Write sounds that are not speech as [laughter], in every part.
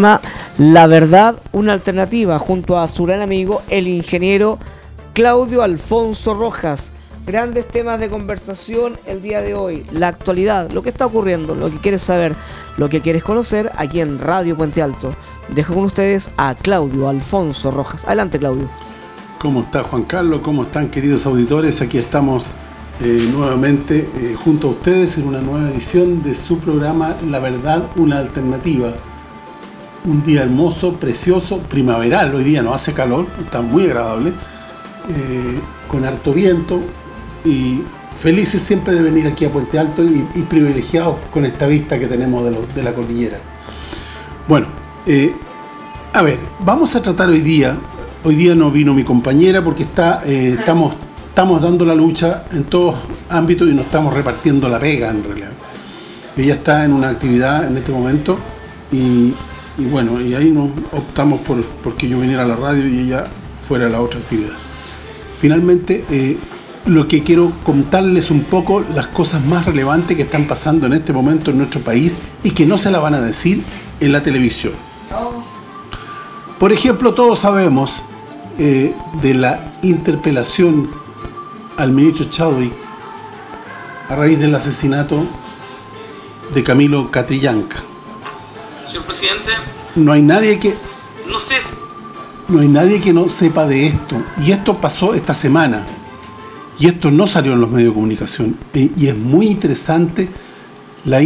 La Verdad, una alternativa, junto a su gran amigo, el ingeniero Claudio Alfonso Rojas. Grandes temas de conversación el día de hoy, la actualidad, lo que está ocurriendo, lo que quieres saber, lo que quieres conocer aquí en Radio Puente Alto. Dejo con ustedes a Claudio Alfonso Rojas. Adelante, Claudio. ¿Cómo está Juan Carlos? ¿Cómo están queridos auditores? Aquí estamos eh, nuevamente eh, junto a ustedes en una nueva edición de su programa La Verdad, una alternativa un día hermoso, precioso, primaveral, hoy día no hace calor, está muy agradable, eh, con harto viento y felices siempre de venir aquí a Puente Alto y, privilegiados con esta vista que tenemos de, la cordillera. Bueno, eh, a ver, vamos a tratar hoy día, hoy día no vino mi compañera porque está, eh, estamos, estamos dando la lucha en todos ámbitos y nos estamos repartiendo la pega en realidad. Ella está en una actividad en este momento y y bueno, y ahí nos optamos por, que yo viniera a la radio y ella fuera a la otra actividad. Finalmente, eh, lo que quiero contarles un poco las cosas más relevantes que están pasando en este momento en nuestro país y que no se la van a decir en la televisión. Por ejemplo, todos sabemos eh, de la interpelación al ministro Chadwick a raíz del asesinato de Camilo Catrillanca señor presidente. No hay nadie que... No sé... No hay nadie que no sepa de esto. Y esto pasó esta semana. Y esto no salió en los medios de comunicación. E, y es muy interesante la,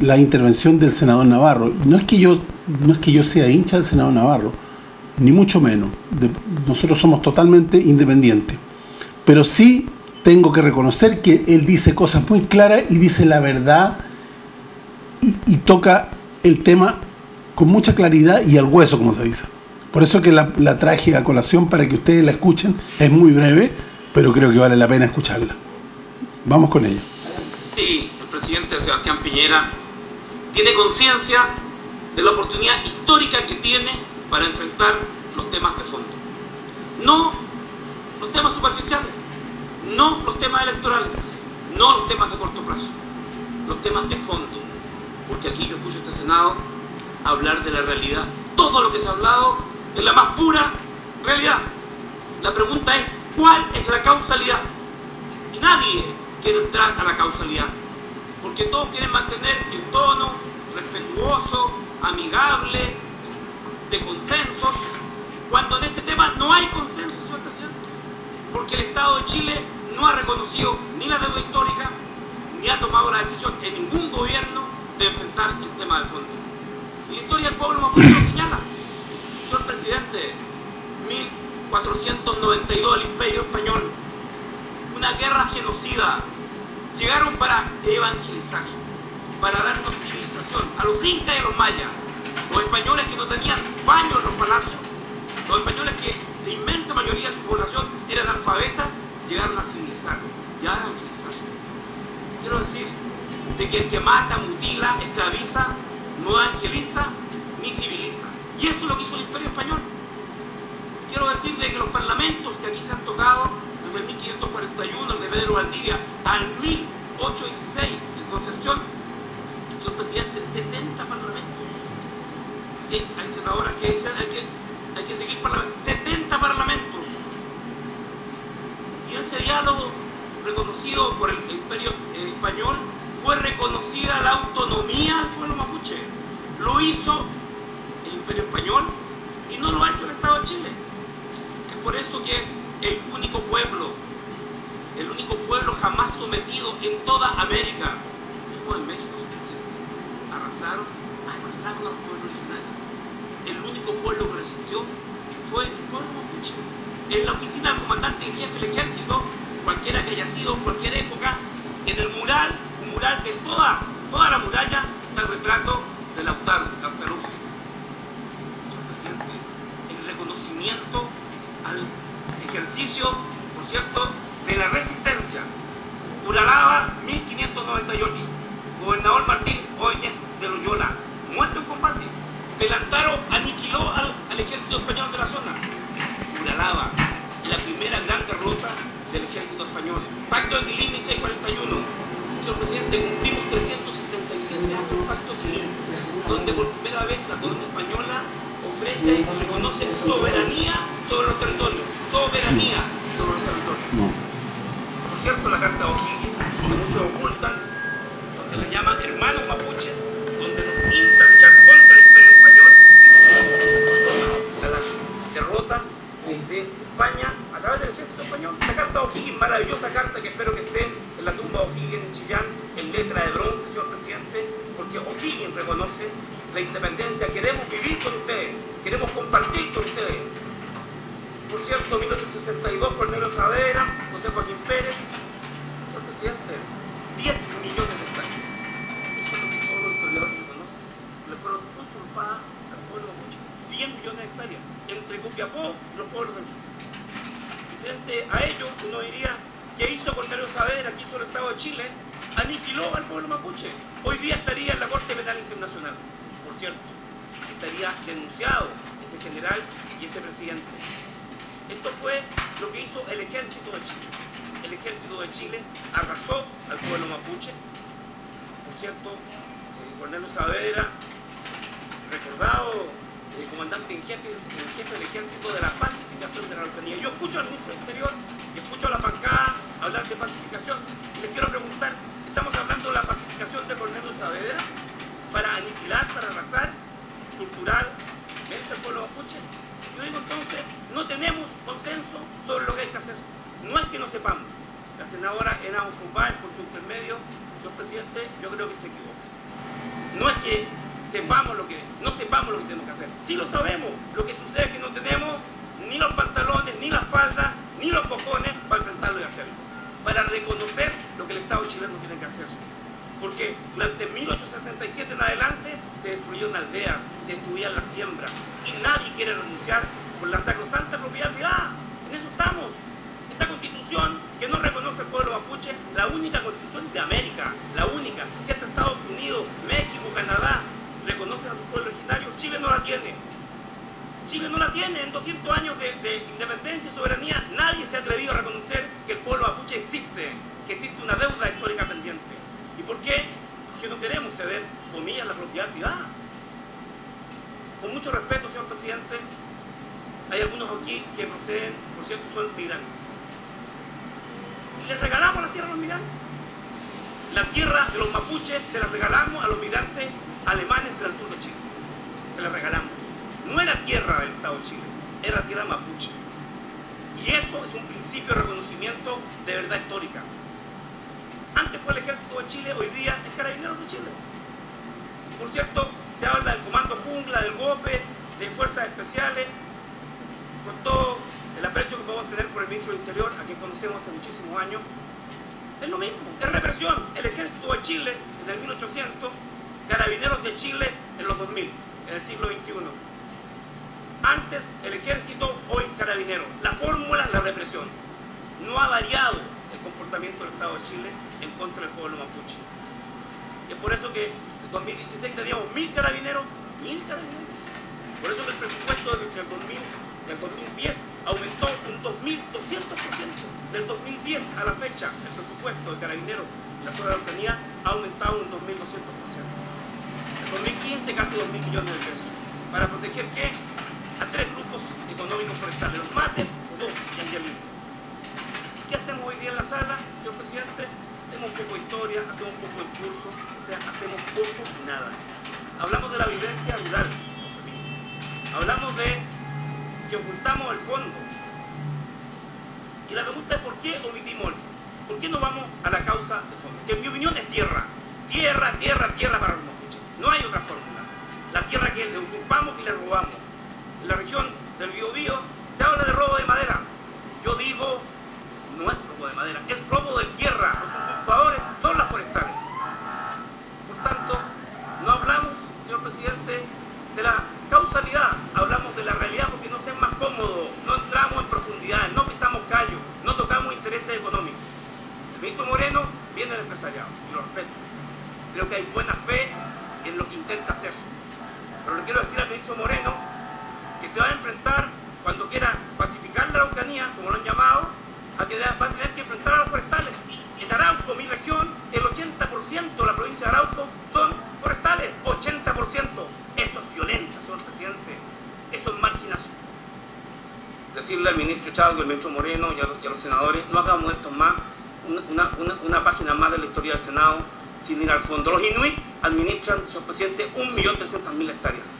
la intervención del senador Navarro. No es que yo no es que yo sea hincha del senador Navarro, ni mucho menos. nosotros somos totalmente independientes. Pero sí tengo que reconocer que él dice cosas muy claras y dice la verdad y, y toca el tema con mucha claridad y al hueso, como se dice. Por eso que la, la traje a colación para que ustedes la escuchen. Es muy breve, pero creo que vale la pena escucharla. Vamos con ella. Sí, el presidente Sebastián Piñera tiene conciencia de la oportunidad histórica que tiene para enfrentar los temas de fondo. No los temas superficiales, no los temas electorales, no los temas de corto plazo, los temas de fondo porque aquí yo escucho este Senado hablar de la realidad. Todo lo que se ha hablado es la más pura realidad. La pregunta es, ¿cuál es la causalidad? Y nadie quiere entrar a la causalidad, porque todos quieren mantener el tono respetuoso, amigable, de consensos, cuando en este tema no hay consenso, señor presidente, porque el Estado de Chile no ha reconocido ni la deuda histórica, ni ha tomado la decisión en ningún gobierno de enfrentar el tema de fondo. Y la historia del pueblo mapuche lo señala. Señor presidente, 1492 el imperio español, una guerra genocida, llegaron para evangelizar, para darnos civilización a los incas y a los mayas, los españoles que no tenían baño en los palacios, los españoles que la inmensa mayoría de su población eran alfabetas, llegaron a civilizar y a evangelizar. Quiero decir, de que el que mata, mutila, esclaviza, no evangeliza ni civiliza. Y esto es lo que hizo el Imperio Español. Quiero decir de que los parlamentos que aquí se han tocado, desde 1541, el de Pedro Valdivia, al 1816, en Concepción, señor presidente, 70 parlamentos. Hay senadoras que dicen hay que, hay que seguir parlamentos. 70 parlamentos. Y ese diálogo reconocido por el Imperio eh, Español fue reconocida la autonomía del pueblo mapuche. Lo hizo el Imperio Español y no lo ha hecho el Estado de Chile. Es por eso que el único pueblo, el único pueblo jamás sometido en toda América, como en México, arrasaron, arrasaron a los pueblos originarios. El único pueblo que resistió fue el pueblo mapuche. En la oficina del comandante en jefe del ejército, cualquiera que haya sido, cualquier época, en el mural mural, de toda, toda la muralla está el retrato de Lautaro, Lautaro. Señor presidente, el reconocimiento al ejercicio, por cierto, de la resistencia. Uralaba 1598. Gobernador Martín Oñez de Loyola, muerto en combate. Pelantaro aniquiló al, ejército español de la zona. Uralaba, la primera gran derrota del ejército español. Pacto de Quilín 641 señor presidente, cumplimos 375 presidente hace un pacto civil, donde por primera vez la corona española ofrece y reconoce soberanía sobre los territorios. Soberanía sobre los territorios. Por cierto, la carta de O'Higgins, que muchos ocultan, donde la llaman hermanos mapuches, donde los insta a luchar contra el imperio español, la derrota de España a través del ejército La carta de O'Higgins, maravillosa carta que espero que esté en la tumba de O'Higgins en Chillán, en letra de bronce, señor presidente, porque O'Higgins reconoce la independencia, queremos vivir con ustedes, queremos compartir con ustedes. Por cierto, 1862, Cornelio Saavedra, José Joaquín Pérez, señor presidente, 10 millones de hectáreas. Eso es lo que todos los historiadores reconocen, que le fueron usurpadas al pueblo mapuche. 10 millones de hectáreas, entre Copiapó y los pueblos del sur. Y frente a ello, uno diría, ¿qué hizo Cornelio Saavedra? ¿Qué hizo el Estado de Chile? Aniquiló al pueblo mapuche. Hoy día estaría en la Corte Penal Internacional por cierto, estaría denunciado ese general y ese presidente. Esto fue lo que hizo el ejército de Chile. El ejército de Chile arrasó al pueblo mapuche. Por cierto, eh, Cornelio Saavedra, recordado el comandante en jefe, el jefe del ejército de la pacificación de la Araucanía. Yo escucho al ministro exterior escucho a la bancada hablar de pacificación y les quiero preguntar, ¿estamos hablando de la pacificación de Cornelio Saavedra? para aniquilar, para arrasar, culturalmente al pueblo mapuche. Yo digo entonces, no tenemos consenso sobre lo que hay que hacer. No es que no sepamos. La senadora Enao Fumbal, por su intermedio, señor presidente, yo creo que se equivoca. No es que sepamos lo que, no sepamos lo que tenemos que hacer. Sí lo sabemos. Lo que sucede es que no tenemos ni los pantalones, ni las faldas, ni los cojones para enfrentarlo y hacerlo. Para reconocer lo que el Estado chileno tiene que hacer porque durante 1867 en adelante se destruyeron aldeas, se destruían las siembras y nadie quiere renunciar por la sacrosanta propiedad privada. En eso estamos. Esta constitución que no reconoce al pueblo mapuche, la única constitución de América, la única, si hasta Estados Unidos, México, Canadá reconocen a su pueblo originario, Chile no la tiene. Chile no la tiene. En 200 años de, de, independencia y soberanía, nadie se ha atrevido a reconocer que el pueblo mapuche existe, que existe una deuda histórica pendiente. ¿Y por qué? Porque no queremos ceder, comillas, la propiedad privada. Con mucho respeto, señor presidente, hay algunos aquí que proceden, por cierto, son migrantes. Y les regalamos la tierra a los migrantes. La tierra de los mapuches se la regalamos a los migrantes alemanes en el sur de Chile. Se la regalamos. No era tierra del Estado de Chile, era tierra mapuche. Y eso es un principio de reconocimiento de verdad histórica. Antes fue el ejército de Chile, hoy día es carabineros de Chile. Por cierto, se habla del comando jungla, del golpe, de fuerzas especiales, con todo el aprecio que podemos tener por el ministro del Interior, a quien conocemos hace muchísimos años. Es lo mismo, es represión. El ejército de Chile en el 1800, carabineros de Chile en los 2000, en el siglo XXI. Antes el ejército, hoy carabineros. La fórmula, la represión. No ha variado el comportamiento del Estado de Chile en contra del pueblo mapuche. Y es por eso que en 2016 teníamos mil carabineros, mil carabineros. Por eso que el presupuesto del, 2000, del 2010 aumentó un 2.200%. Del 2010 a la fecha, el presupuesto de carabineros en la zona de Araucanía ha aumentado un 2.200%. En 2015 casi 2.000 millones de pesos. ¿Para proteger qué? A tres grupos económicos forestales, los mates, dos y Angelino. ¿Qué hacemos hoy día en la sala, señor presidente? hacemos un poco de historia, hacemos un poco de curso, o sea, hacemos poco y nada. Hablamos de la violencia rural, hablamos de que ocultamos el fondo. Y la pregunta es por qué omitimos el fondo. ¿Por qué no vamos a la causa de fondo? Que en mi opinión es tierra. Tierra, tierra, tierra para los mapuches. No hay otra fórmula. La tierra que le usurpamos y le robamos. En la región del Biobío se habla de robo de madera. Yo digo no es robo de madera, es robo de tierra. Los usurpadores son las forestales. Por tanto, no hablamos, señor presidente, de la causalidad, hablamos de la realidad porque nos es más cómodo, no entramos en profundidad, no pisamos callo, no tocamos intereses económicos. El ministro Moreno viene del empresariado y lo respeto. Creo que hay buena fe en lo que intenta hacer. Pero le quiero decir al ministro Moreno que se va a enfrentar cuando quiera pacificar la Araucanía, como lo han llamado, a que va a tener que enfrentar a los forestales. En Arauco, mi región, el 80% de la provincia de Arauco son decirle al ministro Chávez, al ministro Moreno y a, los, senadores, no hagamos esto más, una, una, página más de la historia del Senado sin ir al fondo. Los inuit administran, señor presidente, 1.300.000 hectáreas.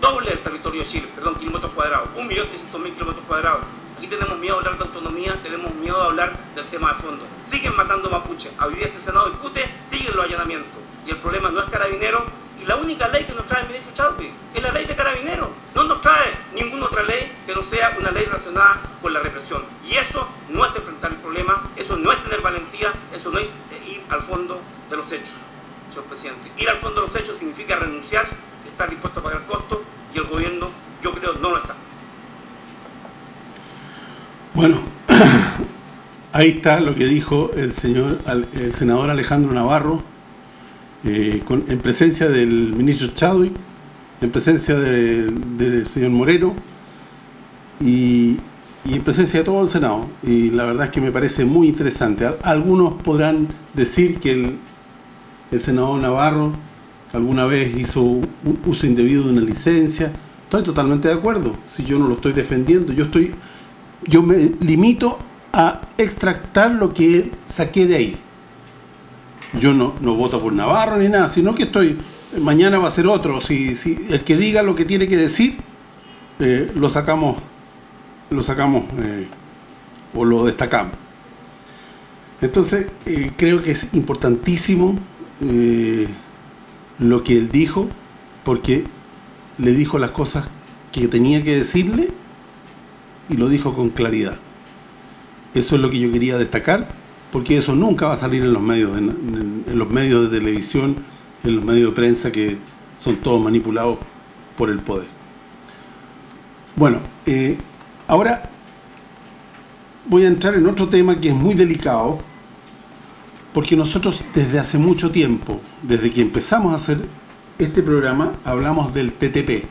Doble el territorio de Chile, perdón, kilómetros cuadrados, 1.300.000 kilómetros cuadrados. Aquí tenemos miedo de hablar de autonomía, tenemos miedo de hablar del tema de fondo. Siguen matando mapuche. Hoy día este Senado discute, siguen los allanamientos. Y el problema no es carabinero, y la única ley que nos trae el ministro Chávez es la ley de carabineros. No nos trae ninguna otra ley que no sea una ley relacionada la represión. Y eso no es enfrentar el problema, eso no es tener valentía, eso no es ir al fondo de los hechos, señor presidente. Ir al fondo de los hechos significa renunciar, estar dispuesto a pagar costos, y el gobierno, yo creo, no lo está. Bueno, [coughs] ahí está lo que dijo el señor el senador Alejandro Navarro eh, en presencia del ministro Chadwick, en presencia del señor Moreno y, en presencia de todo el Senado. Y la verdad es que me parece muy interesante. Algunos podrán decir que el, el senador Navarro alguna vez hizo un uso indebido de una licencia. Estoy totalmente de acuerdo. Si yo no lo estoy defendiendo, yo estoy yo me limito a extractar lo que saqué de ahí. Yo no, no voto por Navarro ni nada, sino que estoy mañana va a ser otro. Si, si el que diga lo que tiene que decir, eh, lo sacamos lo sacamos eh, o lo destacamos. Entonces, eh, creo que es importantísimo lo que él dijo, porque le dijo las cosas que tenía que decirle y lo dijo con claridad. Eso es lo que yo quería destacar, porque eso nunca va a salir en los medios en, los medios de televisión, en los medios de prensa que son todos manipulados por el poder. Bueno, eh, ahora voy a entrar en otro tema que es muy delicado, porque nosotros desde hace mucho tiempo, desde que empezamos a hacer este programa, hablamos del TTP,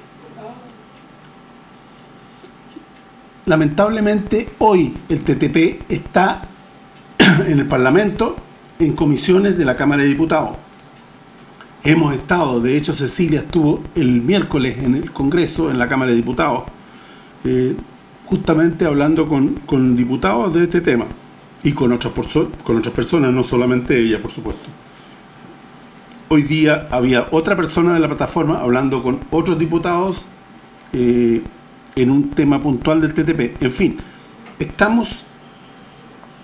lamentablemente hoy el TTP está [clears throat] en el Parlamento en comisiones de la Cámara de Diputados. Hemos estado, de hecho Cecilia estuvo el miércoles en el Congreso, en la Cámara de Diputados, eh, justamente hablando con, diputados de este tema y con otras, con otras personas, no solamente ella, por supuesto. Hoy día había otra persona de la plataforma hablando con otros diputados eh, en un tema puntual del TTP. En fin, estamos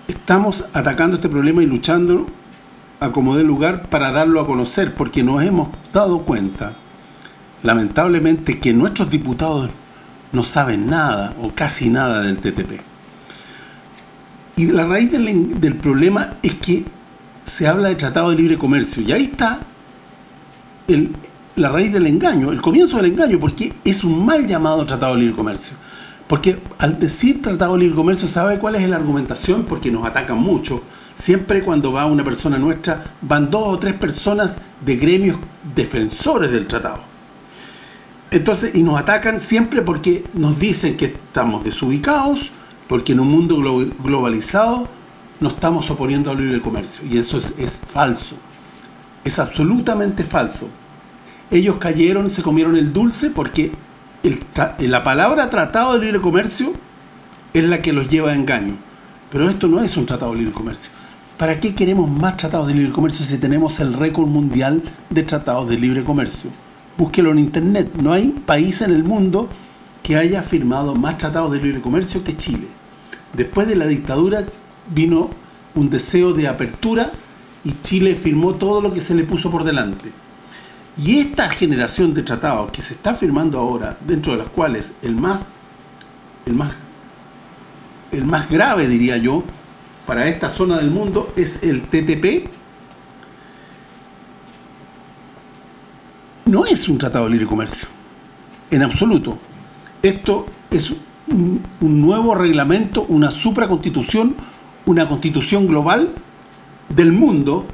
estamos atacando este problema y luchando a como dé lugar para darlo a conocer, porque nos hemos dado cuenta, lamentablemente, que nuestros diputados no saben nada o casi nada del TTP. Y la raíz del, problema es que se habla de Tratado de Libre Comercio, y ahí está la raíz del engaño, el comienzo del engaño, porque es un mal llamado Tratado de Libre Comercio. Porque al decir Tratado de Libre Comercio, ¿sabe cuál es la argumentación? Porque nos atacan mucho. Siempre cuando va una persona nuestra, van dos o tres personas de gremios defensores del tratado. Entonces, y nos atacan siempre porque nos dicen que estamos desubicados, porque en un mundo globalizado nos estamos oponiendo al libre comercio. Y eso es, es falso. Es absolutamente falso ellos cayeron, se comieron el dulce porque la palabra tratado de libre comercio es la que los lleva a engaño. Pero esto no es un tratado de libre comercio. ¿Para qué queremos más tratados de libre comercio si tenemos el récord mundial de tratados de libre comercio? Búsquelo en internet. No hay país en el mundo que haya firmado más tratados de libre comercio que Chile. Después de la dictadura vino un deseo de apertura y Chile firmó todo lo que se le puso por delante. Y esta generación de tratados que se está firmando ahora, dentro de los cuales el más el más el más grave, diría yo, para esta zona del mundo es el TTP, no es un tratado de libre comercio, en absoluto. Esto es un, nuevo reglamento, una supraconstitución, una constitución global del mundo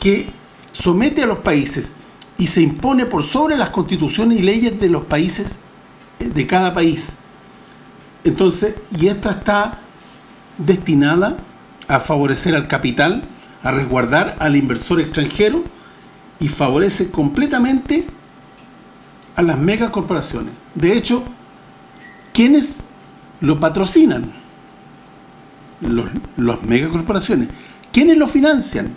que somete a los países y se impone por sobre las constituciones y leyes de los países, eh, de cada país. Entonces, y esta está destinada a favorecer al capital, a resguardar al inversor extranjero y favorece completamente a las megacorporaciones. De hecho, quienes lo patrocinan los, las megacorporaciones. ¿Quiénes lo financian?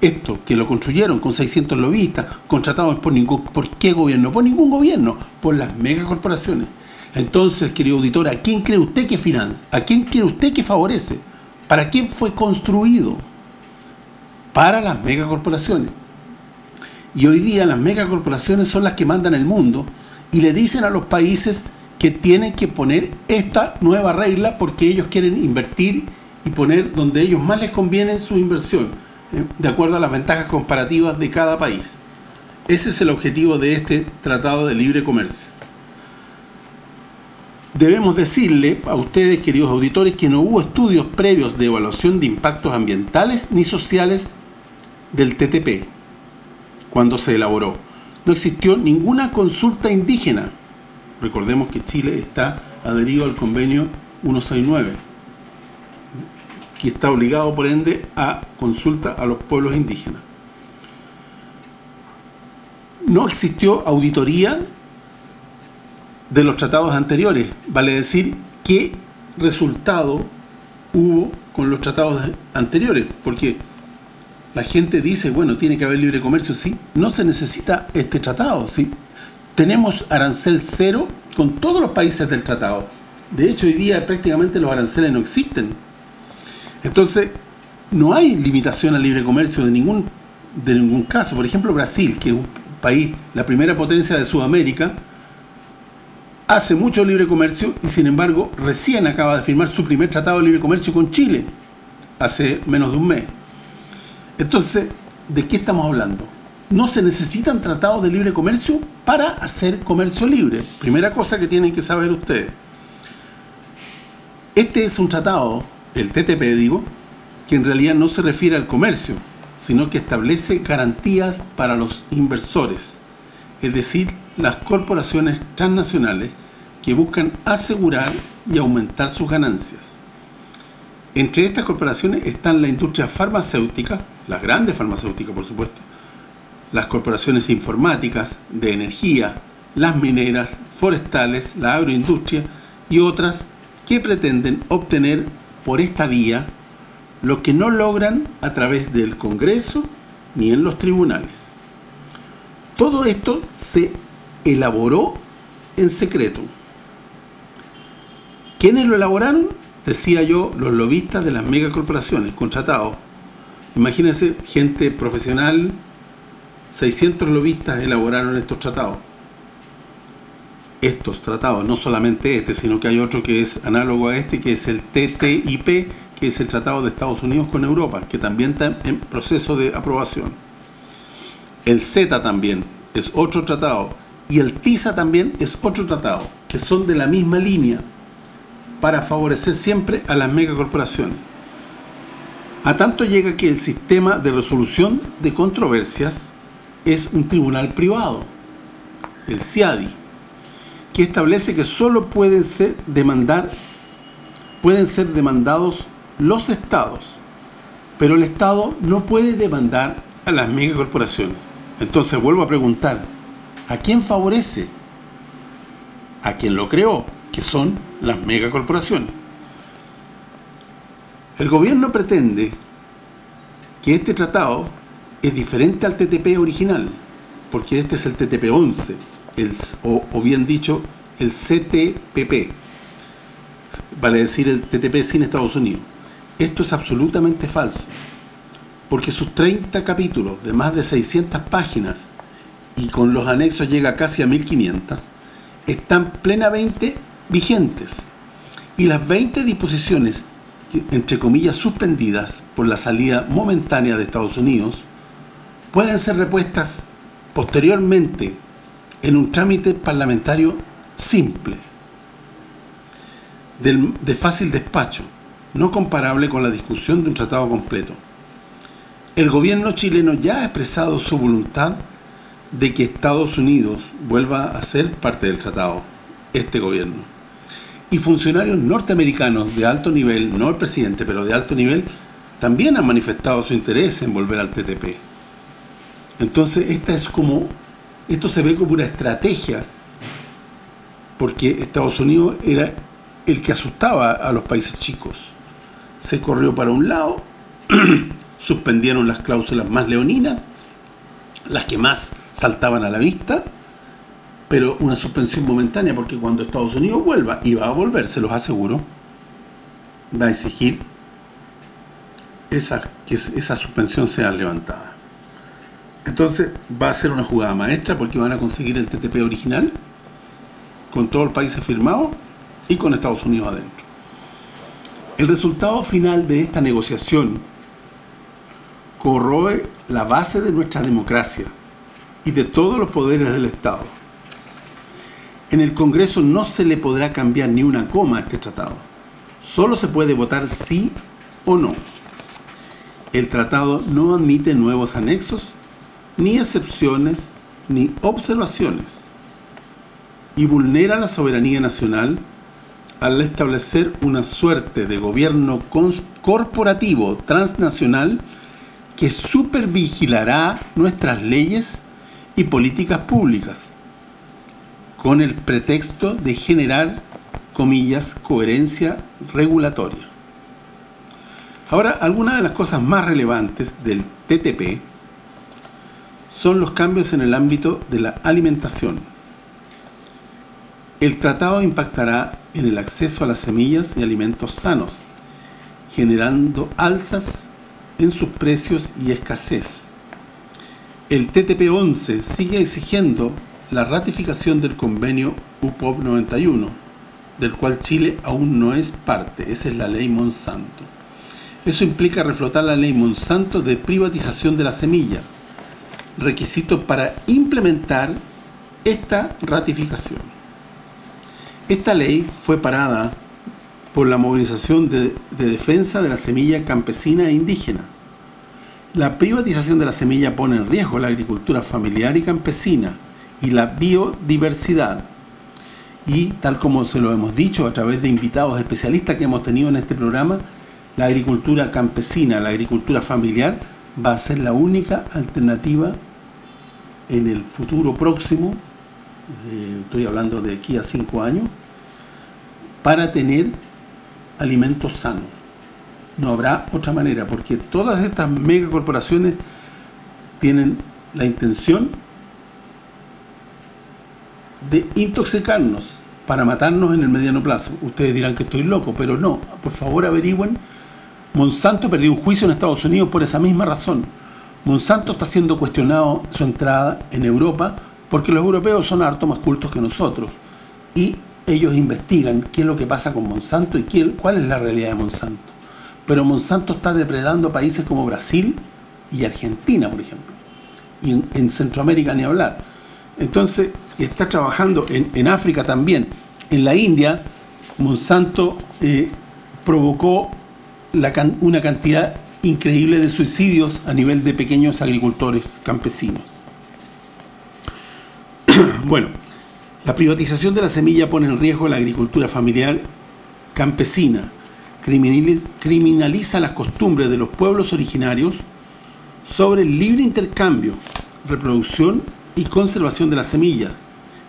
Esto, que lo construyeron con 600 lobistas, contratados por ningún por qué gobierno? Por ningún gobierno, por las megacorporaciones. Entonces, querido auditor, ¿a quién cree usted que financia? ¿A quién cree usted que favorece? ¿Para quién fue construido? Para las megacorporaciones. Y hoy día las megacorporaciones son las que mandan el mundo y le dicen a los países que tienen que poner esta nueva regla porque ellos quieren invertir y poner donde ellos más les conviene su inversión, eh, de acuerdo a las ventajas comparativas de cada país. Ese es el objetivo de este Tratado de Libre Comercio. Debemos decirle a ustedes, queridos auditores, que no hubo estudios previos de evaluación de impactos ambientales ni sociales del TTP cuando se elaboró. No existió ninguna consulta indígena. Recordemos que Chile está adherido al convenio 169, que está obligado, por ende, a consulta a los pueblos indígenas. No existió auditoría de los tratados anteriores, vale decir, qué resultado hubo con los tratados anteriores, porque la gente dice, bueno, tiene que haber libre comercio, sí, no se necesita este tratado, sí. Tenemos arancel cero con todos los países del tratado. De hecho, hoy día prácticamente los aranceles no existen. Entonces, no hay limitación al libre comercio de ningún de ningún caso. Por ejemplo, Brasil, que es un país, la primera potencia de Sudamérica, hace mucho libre comercio y sin embargo recién acaba de firmar su primer tratado de libre comercio con Chile, hace menos de un mes. Entonces, ¿de qué estamos hablando? No se necesitan tratados de libre comercio para hacer comercio libre. Primera cosa que tienen que saber ustedes. Este es un tratado, el TTP digo, que en realidad no se refiere al comercio, sino que establece garantías para los inversores, es decir, las corporaciones transnacionales que buscan asegurar y aumentar sus ganancias. Entre estas corporaciones están la industria farmacéutica, las grandes farmacéuticas por supuesto, las corporaciones informáticas, de energía, las mineras, forestales, la agroindustria y otras que pretenden obtener por esta vía lo que no logran a través del Congreso ni en los tribunales. Todo esto se elaboró en secreto. ¿Quiénes lo elaboraron? Decía yo, los lobistas de las megacorporaciones contratados. Imagínense, gente profesional, 600 lobistas elaboraron estos tratados. Estos tratados, no solamente este, sino que hay otro que es análogo a este, que es el TTIP, que es el Tratado de Estados Unidos con Europa, que también está en proceso de aprobación. El Z también es otro tratado, y el TISA también es otro tratado, que son de la misma línea para favorecer siempre a las megacorporaciones. A tanto llega que el sistema de resolución de controversias es un tribunal privado, el CIADI, que establece que solo pueden ser demandados los estados, pero el estado no puede demandar a las megacorporaciones. Entonces vuelvo a preguntar, ¿a quién favorece? ¿A quién lo creó? Que son las megacorporaciones. El gobierno pretende que este tratado es diferente al TTP original, porque este es el TTP-11, o, bien dicho, el CTPP, vale decir el TTP sin Estados Unidos. Esto es absolutamente falso, porque sus 30 capítulos de más de 600 páginas y con los anexos llega casi a 1500, están plenamente vigentes y las 20 disposiciones, entre comillas, suspendidas por la salida momentánea de Estados Unidos, pueden ser repuestas posteriormente en un trámite parlamentario simple, de fácil despacho, no comparable con la discusión de un tratado completo. El gobierno chileno ya ha expresado su voluntad de que Estados Unidos vuelva a ser parte del tratado, este gobierno y funcionarios norteamericanos de alto nivel, no el presidente, pero de alto nivel, también han manifestado su interés en volver al TTP. Entonces, esta es como esto se ve como una estrategia porque Estados Unidos era el que asustaba a los países chicos. Se corrió para un lado, [clears throat] suspendieron las cláusulas más leoninas, las que más saltaban a la vista, pero una suspensión momentánea, porque cuando Estados Unidos vuelva, y va a volver, se los aseguro, va a exigir esa, que esa suspensión sea levantada. Entonces va a ser una jugada maestra porque van a conseguir el TTP original con todo el país firmado y con Estados Unidos adentro. El resultado final de esta negociación corroe la base de nuestra democracia y de todos los poderes del Estado. En el Congreso no se le podrá cambiar ni una coma a este tratado. Solo se puede votar sí o no. El tratado no admite nuevos anexos, ni excepciones, ni observaciones, y vulnera la soberanía nacional al establecer una suerte de gobierno corporativo transnacional que supervigilará nuestras leyes y políticas públicas con el pretexto de generar, comillas, coherencia regulatoria. Ahora, algunas de las cosas más relevantes del TTP son los cambios en el ámbito de la alimentación. El tratado impactará en el acceso a las semillas y alimentos sanos, generando alzas en sus precios y escasez. El TTP-11 sigue exigiendo la ratificación del convenio UPOP 91, del cual Chile aún no es parte, esa es la ley Monsanto. Eso implica reflotar la ley Monsanto de privatización de la semilla, requisito para implementar esta ratificación. Esta ley fue parada por la movilización de, defensa de la semilla campesina e indígena. La privatización de la semilla pone en riesgo la agricultura familiar y campesina y la biodiversidad. Y tal como se lo hemos dicho a través de invitados especialistas que hemos tenido en este programa, la agricultura campesina, la agricultura familiar va a ser la única alternativa en el futuro próximo, eh, estoy hablando de aquí a cinco años, para tener alimentos sanos. No habrá otra manera, porque todas estas megacorporaciones tienen la intención de intoxicarnos para matarnos en el mediano plazo. Ustedes dirán que estoy loco, pero no. Por favor averigüen. Monsanto perdió un juicio en Estados Unidos por esa misma razón. Monsanto está siendo cuestionado su entrada en Europa porque los europeos son harto más cultos que nosotros. Y ellos investigan qué es lo que pasa con Monsanto y cuál es la realidad de Monsanto. Pero Monsanto está depredando países como Brasil y Argentina, por ejemplo. Y en, Centroamérica ni hablar. Entonces, está trabajando en, África también. En la India, Monsanto eh, provocó una cantidad increíble de suicidios a nivel de pequeños agricultores campesinos. [clears throat] bueno, la privatización de la semilla pone en riesgo la agricultura familiar campesina, criminaliza las costumbres de los pueblos originarios sobre el libre intercambio, reproducción y conservación de las semillas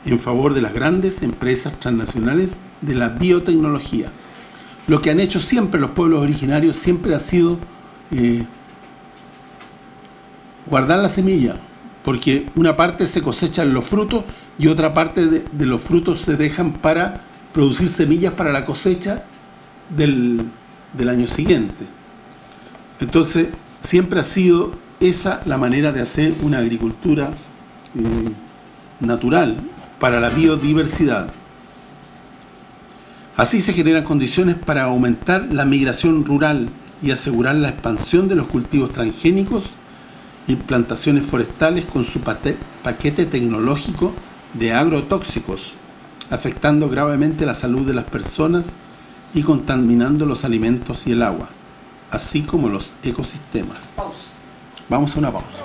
en favor de las grandes empresas transnacionales de la biotecnología. Lo que han hecho siempre los pueblos originarios siempre ha sido eh, guardar la semilla, porque una parte se cosechan los frutos y otra parte de, los frutos se dejan para producir semillas para la cosecha del, año siguiente. Entonces, siempre ha sido esa la manera de hacer una agricultura eh, natural para la biodiversidad. Así se generan condiciones para aumentar la migración rural y asegurar la expansión de los cultivos transgénicos y plantaciones forestales con su paquete tecnológico de agrotóxicos, afectando gravemente la salud de las personas y contaminando los alimentos y el agua, así como los ecosistemas. Vamos a una pausa.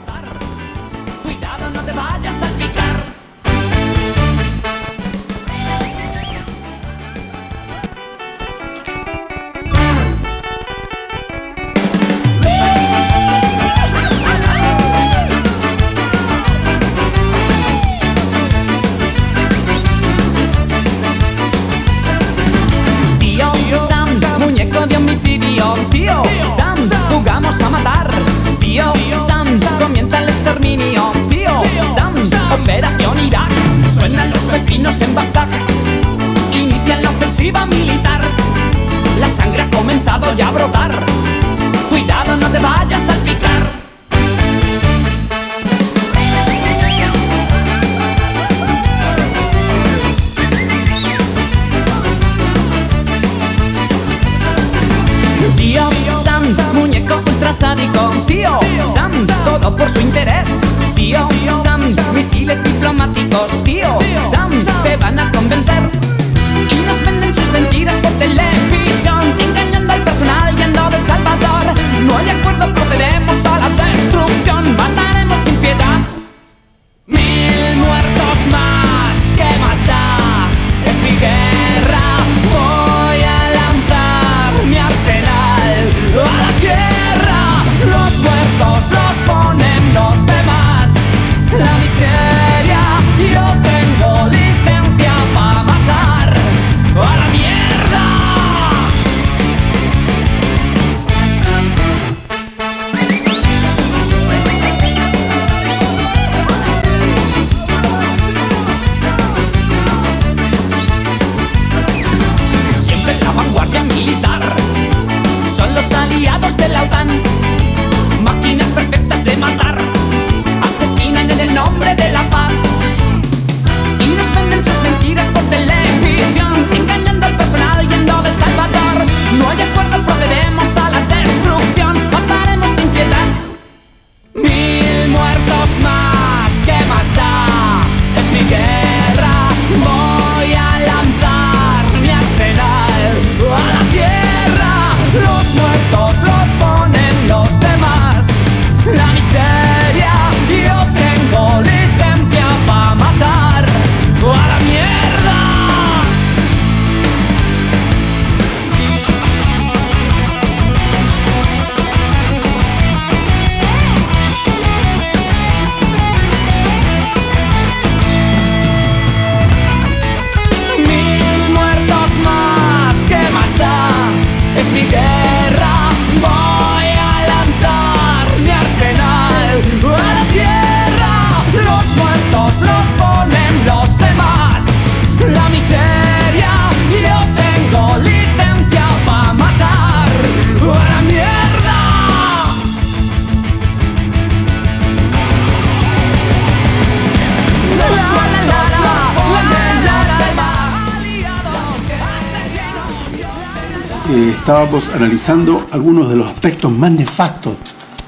No te vayas estábamos analizando algunos de los aspectos más nefastos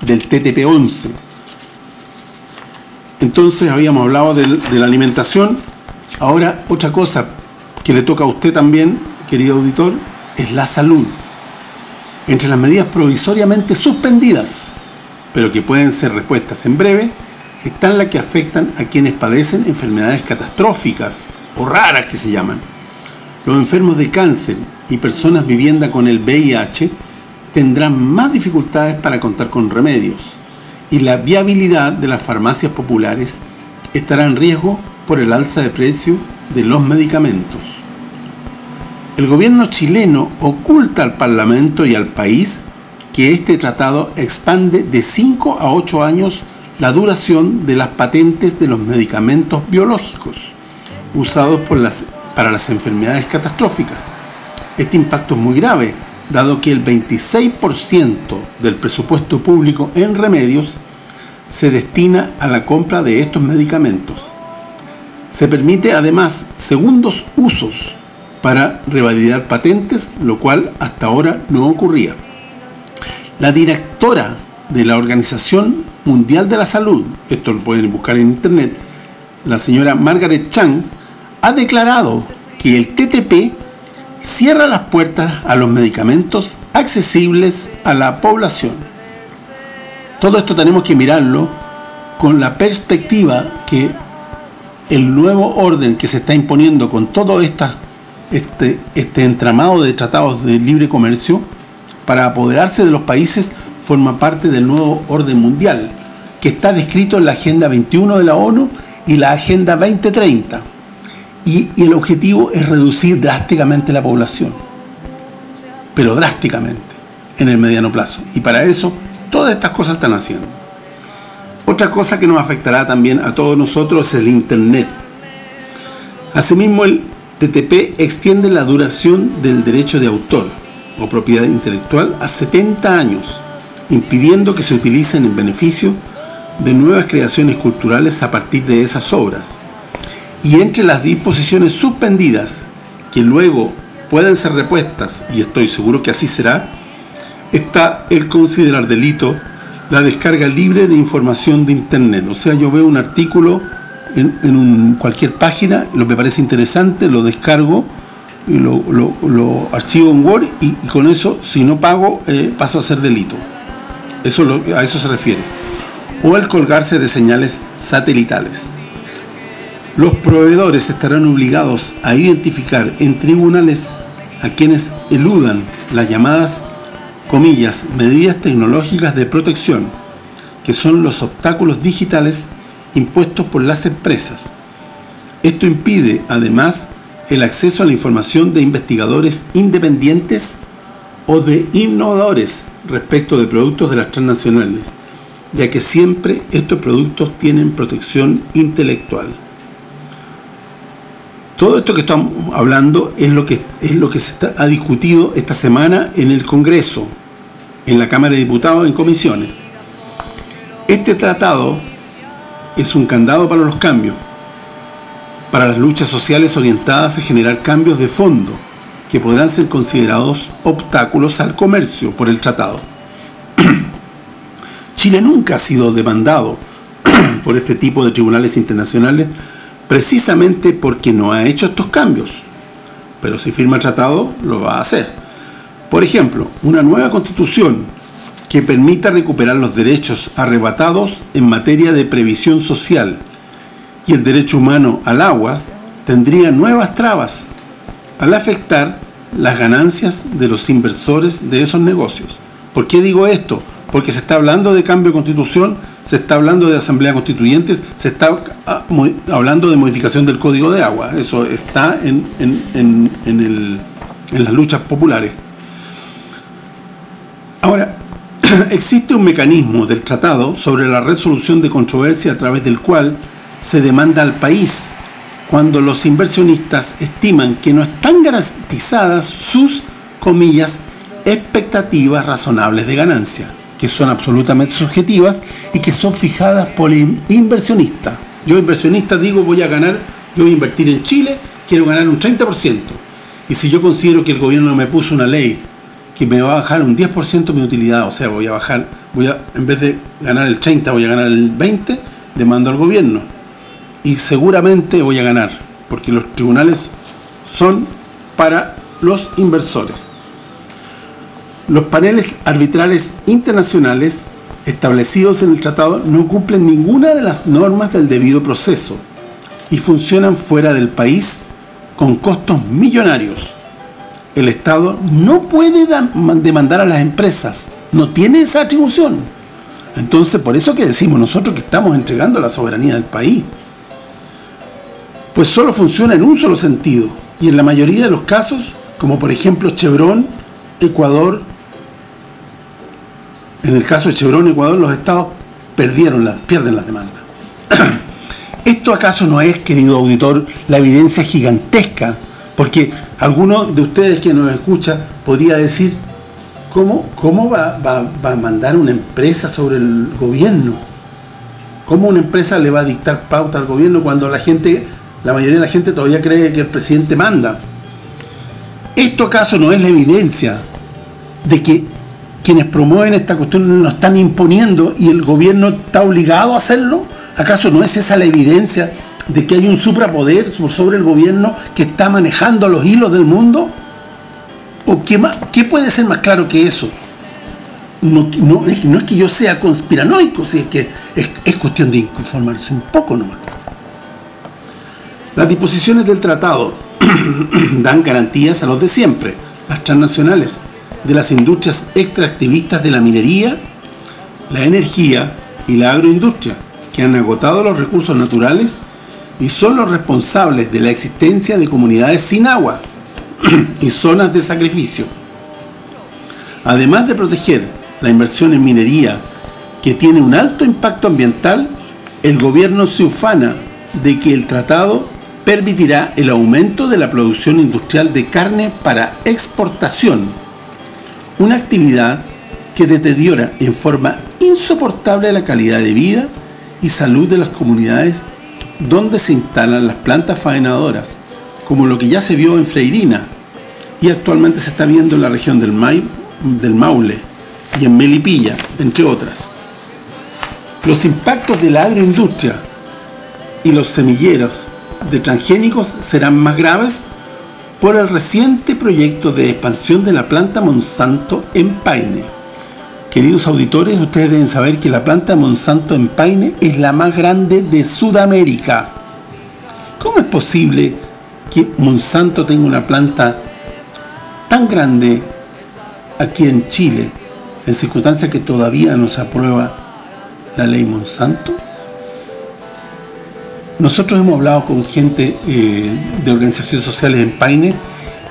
del TTP-11. Entonces habíamos hablado del- de la alimentación. Ahora otra cosa que le toca a usted también, querido auditor, es la salud. Entre las medidas provisoriamente suspendidas, pero que pueden ser repuestas en breve, están las que afectan a quienes padecen enfermedades catastróficas o raras que se llaman. Los enfermos de cáncer y personas viviendo con el VIH tendrán más dificultades para contar con remedios y la viabilidad de las farmacias populares estará en riesgo por el alza de precio de los medicamentos. El gobierno chileno oculta al Parlamento y al país que este tratado expande de 5 a 8 años la duración de las patentes de los medicamentos biológicos usados por las, para las enfermedades catastróficas. Este impacto es muy grave, dado que el 26% del presupuesto público en remedios se destina a la compra de estos medicamentos. Se permite además segundos usos para revalidar patentes, lo cual hasta ahora no ocurría. La directora de la Organización Mundial de la Salud, esto lo pueden buscar en internet, la señora Margaret Chan, ha declarado que el TTP cierra las puertas a los medicamentos accesibles a la población. Todo esto tenemos que mirarlo con la perspectiva que el nuevo orden que se está imponiendo con todo esta, este, este entramado de tratados de libre comercio para apoderarse de los países forma parte del nuevo orden mundial que está descrito en la Agenda 21 de la ONU y la Agenda 2030 y, el objetivo es reducir drásticamente la población pero drásticamente en el mediano plazo y para eso todas estas cosas están haciendo otra cosa que nos afectará también a todos nosotros es el Internet. Asimismo, el TTP extiende la duración del derecho de autor, o propiedad intelectual a 70 años, impidiendo que se utilicen en beneficio de nuevas creaciones culturales a partir de esas obras. Y entre las disposiciones suspendidas, que luego pueden ser repuestas, y estoy seguro que así será, está el considerar delito la descarga libre de información de Internet. O sea, yo veo un artículo en, cualquier página, lo me parece interesante, lo descargo, y lo, archivo en Word y, con eso, si no pago, eh, paso a ser delito. Eso a eso se refiere. O el colgarse de señales satelitales. Los proveedores estarán obligados a identificar en tribunales a quienes eludan las llamadas, comillas, medidas tecnológicas de protección, que son los obstáculos digitales impuestos por las empresas. Esto impide, además, el acceso a la información de investigadores independientes o de innovadores respecto de productos de las transnacionales, ya que siempre estos productos tienen protección intelectual. Todo esto que estamos hablando es lo que es lo que se ha discutido esta semana en el Congreso, en la Cámara de Diputados, en comisiones. Este tratado es un candado para los cambios, para las luchas sociales orientadas a generar cambios de fondo que podrán ser considerados obstáculos al comercio por el tratado. [clears throat] Chile nunca ha sido demandado [clears throat] por este tipo de tribunales internacionales precisamente porque no ha hecho estos cambios. Pero si firma el tratado, lo va a hacer. Por ejemplo, una nueva constitución que permita recuperar los derechos arrebatados en materia de previsión social y el derecho humano al agua tendría nuevas trabas al afectar las ganancias de los inversores de esos negocios. ¿Por qué digo esto? porque se está hablando de cambio de constitución, se está hablando de asamblea constituyentes, se está ah, hablando de modificación del código de agua. Eso está en, en, las luchas populares. Ahora, [clears throat] existe un mecanismo del tratado sobre la resolución de controversia a través del cual se demanda al país cuando los inversionistas estiman que no están garantizadas sus, comillas, expectativas razonables de ganancia que son absolutamente subjetivas y que son fijadas por el inversionista. Yo inversionista digo voy a ganar, yo voy a invertir en Chile, quiero ganar un 30%. Y si yo considero que el gobierno me puso una ley que me va a bajar un 10% mi utilidad, o sea, voy a bajar, voy a en vez de ganar el 30, voy a ganar el 20, demando al gobierno. Y seguramente voy a ganar, porque los tribunales son para los inversores. Los paneles arbitrales internacionales establecidos en el tratado no cumplen ninguna de las normas del debido proceso y funcionan fuera del país con costos millonarios. El Estado no puede demandar a las empresas, no tiene esa atribución. Entonces, por eso que decimos nosotros que estamos entregando la soberanía del país. Pues solo funciona en un solo sentido, y en la mayoría de los casos, como por ejemplo Chevron, Ecuador, en el caso de Chevron Ecuador, los estados perdieron las, pierden las demandas. [clears throat] ¿Esto acaso no es, querido auditor, la evidencia gigantesca? Porque alguno de ustedes que nos escucha podría decir, ¿cómo, cómo va, va a mandar una empresa sobre el gobierno? ¿Cómo una empresa le va a dictar pauta al gobierno cuando la gente, la mayoría de la gente todavía cree que el presidente manda? ¿Esto acaso no es la evidencia de que quienes promueven esta cuestión nos están imponiendo y el gobierno está obligado a hacerlo? ¿Acaso no es esa la evidencia de que hay un suprapoder sobre el gobierno que está manejando los hilos del mundo? ¿O qué, más, qué puede ser más claro que eso? No, es que yo sea conspiranoico, si es que es, es cuestión de informarse un poco nomás. Las disposiciones del tratado [clears throat] dan garantías a los de siempre, las transnacionales, de las industrias extractivistas de la minería, la energía y la agroindustria, que han agotado los recursos naturales y son los responsables de la existencia de comunidades sin agua [clears throat] y zonas de sacrificio. Además de proteger la inversión en minería, que tiene un alto impacto ambiental, el gobierno se ufana de que el tratado permitirá el aumento de la producción industrial de carne para exportación una actividad que deteriora en forma insoportable la calidad de vida y salud de las comunidades donde se instalan las plantas faenadoras, como lo que ya se vio en Freirina y actualmente se está viendo en la región del, del Maule y en Melipilla, entre otras. Los impactos de la agroindustria y los semilleros de transgénicos serán más graves por el reciente proyecto de expansión de la planta Monsanto en Paine. Queridos auditores, ustedes deben saber que la planta Monsanto en Paine es la más grande de Sudamérica. ¿Cómo es posible que Monsanto tenga una planta tan grande aquí en Chile, en circunstancias que todavía no se aprueba la ley Monsanto? Nosotros hemos hablado con gente eh, de organizaciones sociales en Paine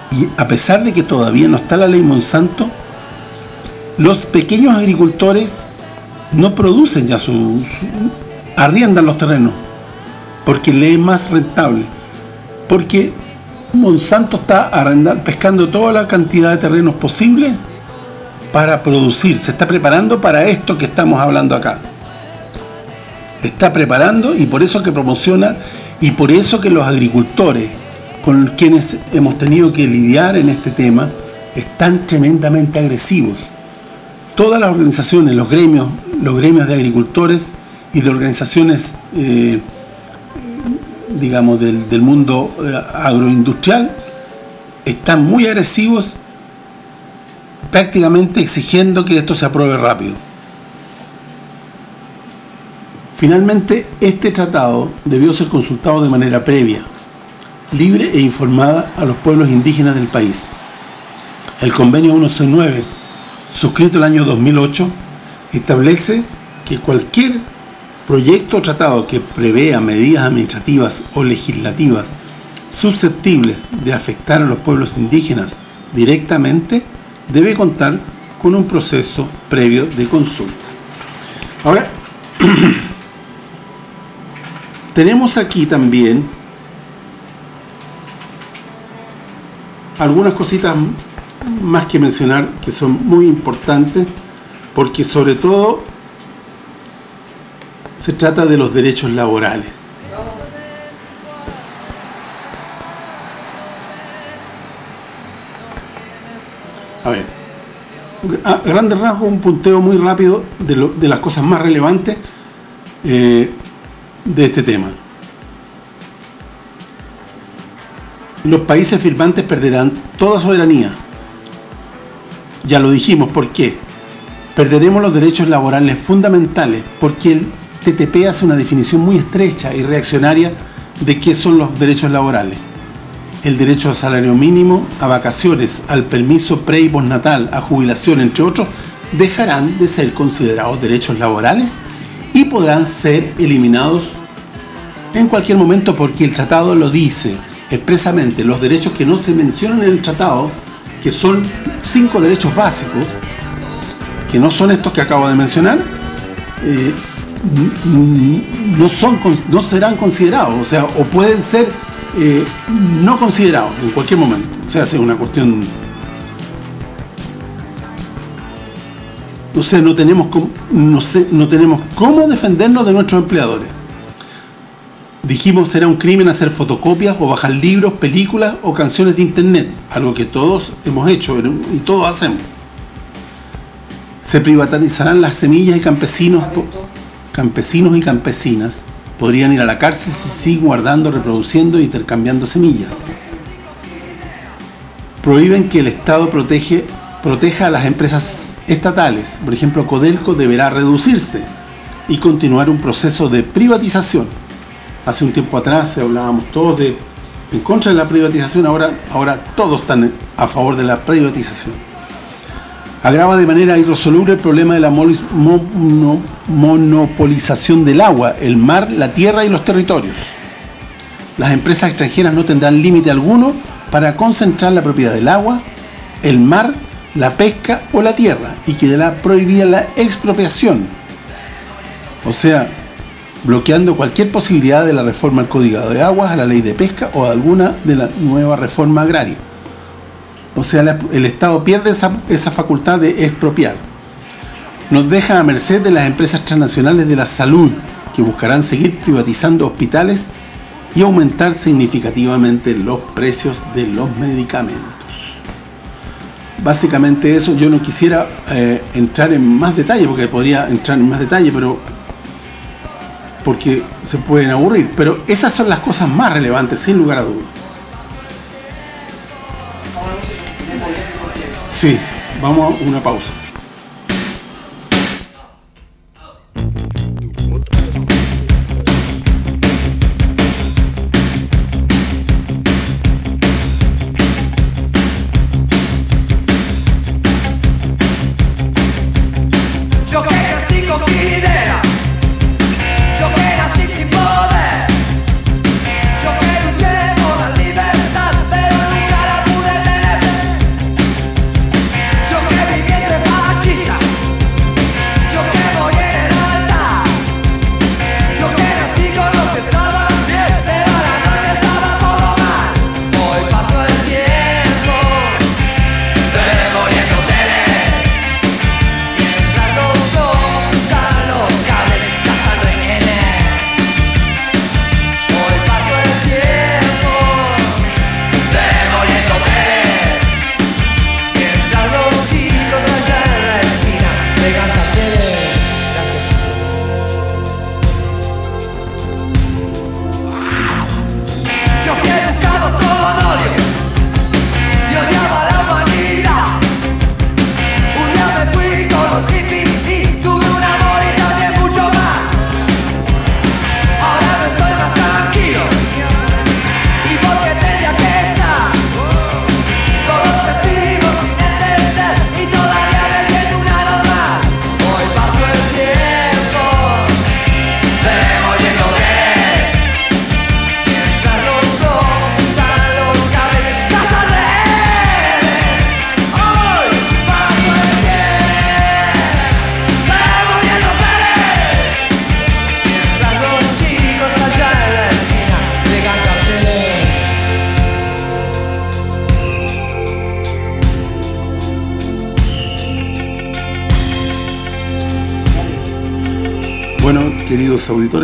y a pesar de que todavía no está la ley Monsanto, los pequeños agricultores no producen ya su, arriendan los terrenos porque le es más rentable. Porque Monsanto está pescando toda la cantidad de terrenos posible para producir, se está preparando para esto que estamos hablando acá está preparando y por eso que promociona y por eso que los agricultores con quienes hemos tenido que lidiar en este tema están tremendamente agresivos. Todas las organizaciones, los gremios, los gremios de agricultores y de organizaciones eh, digamos del, del mundo eh, agroindustrial están muy agresivos prácticamente exigiendo que esto se apruebe rápido. Finalmente, este tratado debió ser consultado de manera previa, libre e informada a los pueblos indígenas del país. El convenio 169, suscrito el año 2008, establece que cualquier proyecto o tratado que prevea medidas administrativas o legislativas susceptibles de afectar a los pueblos indígenas directamente debe contar con un proceso previo de consulta. Ahora, [clears throat] tenemos aquí también algunas cositas más que mencionar que son muy importantes porque sobre todo se trata de los derechos laborales. A ver, a grandes rasgos un punteo muy rápido de, las cosas más relevantes eh, de este tema. Los países firmantes perderán toda soberanía. Ya lo dijimos, ¿por qué? Perderemos los derechos laborales fundamentales porque el TTP hace una definición muy estrecha y reaccionaria de qué son los derechos laborales. El derecho al salario mínimo, a vacaciones, al permiso pre y postnatal, a jubilación, entre otros, dejarán de ser considerados derechos laborales y podrán ser eliminados en cualquier momento porque el tratado lo dice expresamente. Los derechos que no se mencionan en el tratado, que son cinco derechos básicos, que no son estos que acabo de mencionar, eh, no son no serán considerados, o sea, o pueden ser eh, no considerados en cualquier momento. O sea, es una cuestión O sea, no tenemos, sé, no tenemos cómo defendernos de nuestros empleadores. Dijimos será un crimen hacer fotocopias o bajar libros, películas o canciones de internet, algo que todos hemos hecho y todos hacemos. Se privatizarán las semillas y campesinos campesinos y campesinas podrían ir a la cárcel si siguen guardando, reproduciendo e intercambiando semillas. Prohíben que el Estado protege proteja a las empresas estatales. Por ejemplo, Codelco deberá reducirse y continuar un proceso de privatización. Hace un tiempo atrás hablábamos todos de en contra de la privatización, ahora ahora todos están a favor de la privatización. Agrava de manera irresoluble el problema de la monopolización del agua, el mar, la tierra y los territorios. Las empresas extranjeras no tendrán límite alguno para concentrar la propiedad del agua, el mar la pesca o la tierra y quedará prohibida la expropiación. O sea, bloqueando cualquier posibilidad de la reforma al Código de Aguas, a la ley de pesca o alguna de la nueva reforma agraria. o sea, el Estado pierde esa, esa facultad de expropiar. Nos deja a merced de las empresas transnacionales de la salud, que buscarán seguir privatizando hospitales y aumentar significativamente los precios de los medicamentos. Básicamente eso, yo no quisiera eh, entrar en más detalle, porque podría entrar en más detalle, pero porque se pueden aburrir, pero esas son las cosas más relevantes, sin lugar a dudas. Sí, vamos a una pausa.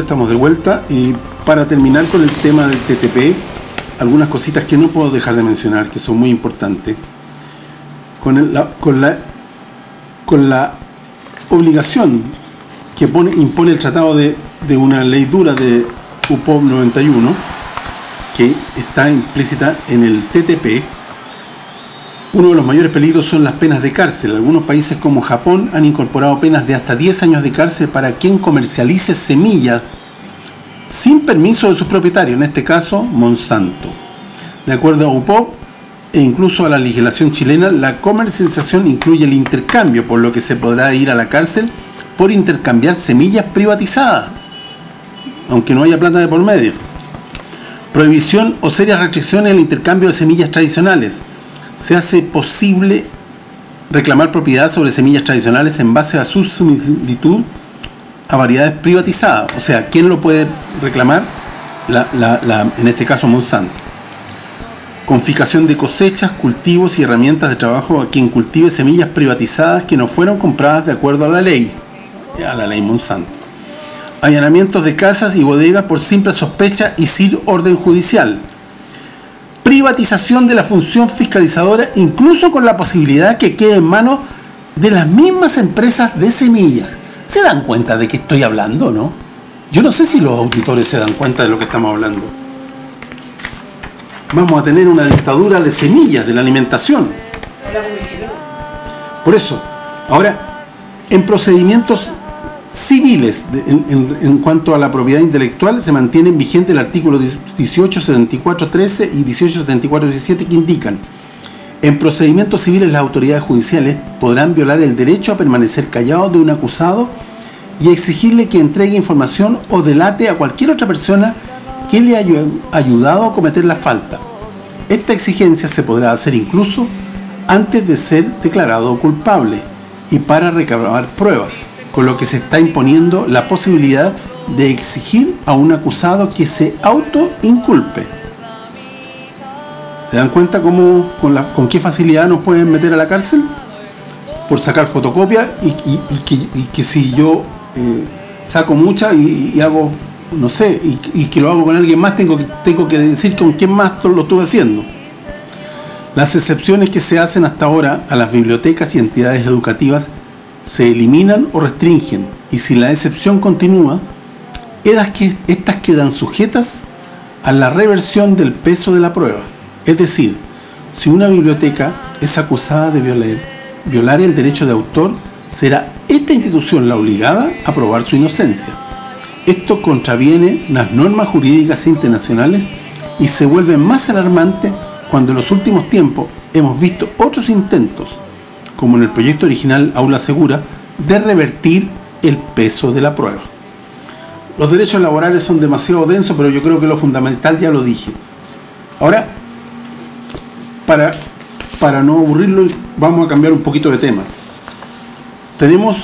Estamos de vuelta y para terminar con el tema del TTP, algunas cositas que no puedo dejar de mencionar, que son muy importantes. Con, la, con, la, con la obligación que pone, impone el tratado de, de una ley dura de UPOP 91, que está implícita en el TTP, uno de los mayores peligros son las penas de cárcel. Algunos países como Japón han incorporado penas de hasta 10 años de cárcel para quien comercialice semillas sin permiso de sus propietarios, en este caso Monsanto. De acuerdo a UPOP e incluso a la legislación chilena, la comercialización incluye el intercambio, por lo que se podrá ir a la cárcel por intercambiar semillas privatizadas, aunque no haya plata de por medio. Prohibición o serias restricciones al intercambio de semillas tradicionales, se hace posible reclamar propiedad sobre semillas tradicionales en base a su similitud a variedades privatizadas. O sea, ¿quién lo puede reclamar? en este caso Monsanto. Confiscación de cosechas, cultivos y herramientas de trabajo a quien cultive semillas privatizadas que no fueron compradas de acuerdo a la ley, a la ley Monsanto. Allanamientos de casas y bodegas por simple sospecha y sin orden judicial privatización de la función fiscalizadora, incluso con la posibilidad que quede en manos de las mismas empresas de semillas. ¿Se dan cuenta de qué estoy hablando, no? Yo no sé si los auditores se dan cuenta de lo que estamos hablando. Vamos a tener una dictadura de semillas, de la alimentación. Por eso, ahora, en procedimientos civiles en, cuanto a la propiedad intelectual se mantienen vigente el artículo 1874.13 y 1874.17 que indican en procedimientos civiles las autoridades judiciales podrán violar el derecho a permanecer callados de un acusado y exigirle que entregue información o delate a cualquier otra persona que le haya ayudado a cometer la falta. Esta exigencia se podrá hacer incluso antes de ser declarado culpable y para recabar pruebas con lo que se está imponiendo la posibilidad de exigir a un acusado que se auto-inculpe. ¿Se dan cuenta cómo, con, qué facilidad nos pueden meter a la cárcel? Por sacar fotocopia y, que, si yo eh, saco mucha y, hago, no sé, y, que lo hago con alguien más, tengo, tengo que decir con quién más lo estuve haciendo. Las excepciones que se hacen hasta ahora a las bibliotecas y entidades educativas se eliminan o restringen y si la excepción continúa, estas quedan sujetas a la reversión del peso de la prueba. Es decir, si una biblioteca es acusada de violar, el derecho de autor, será esta institución la obligada a probar su inocencia. Esto contraviene las normas jurídicas internacionales y se vuelve más alarmante cuando en los últimos tiempos hemos visto otros intentos, como en el proyecto original Aula Segura, de revertir el peso de la prueba. Los derechos laborales son demasiado densos, pero yo creo que lo fundamental ya lo dije. Ahora, para, para no aburrirlo, vamos a cambiar un poquito de tema. Tenemos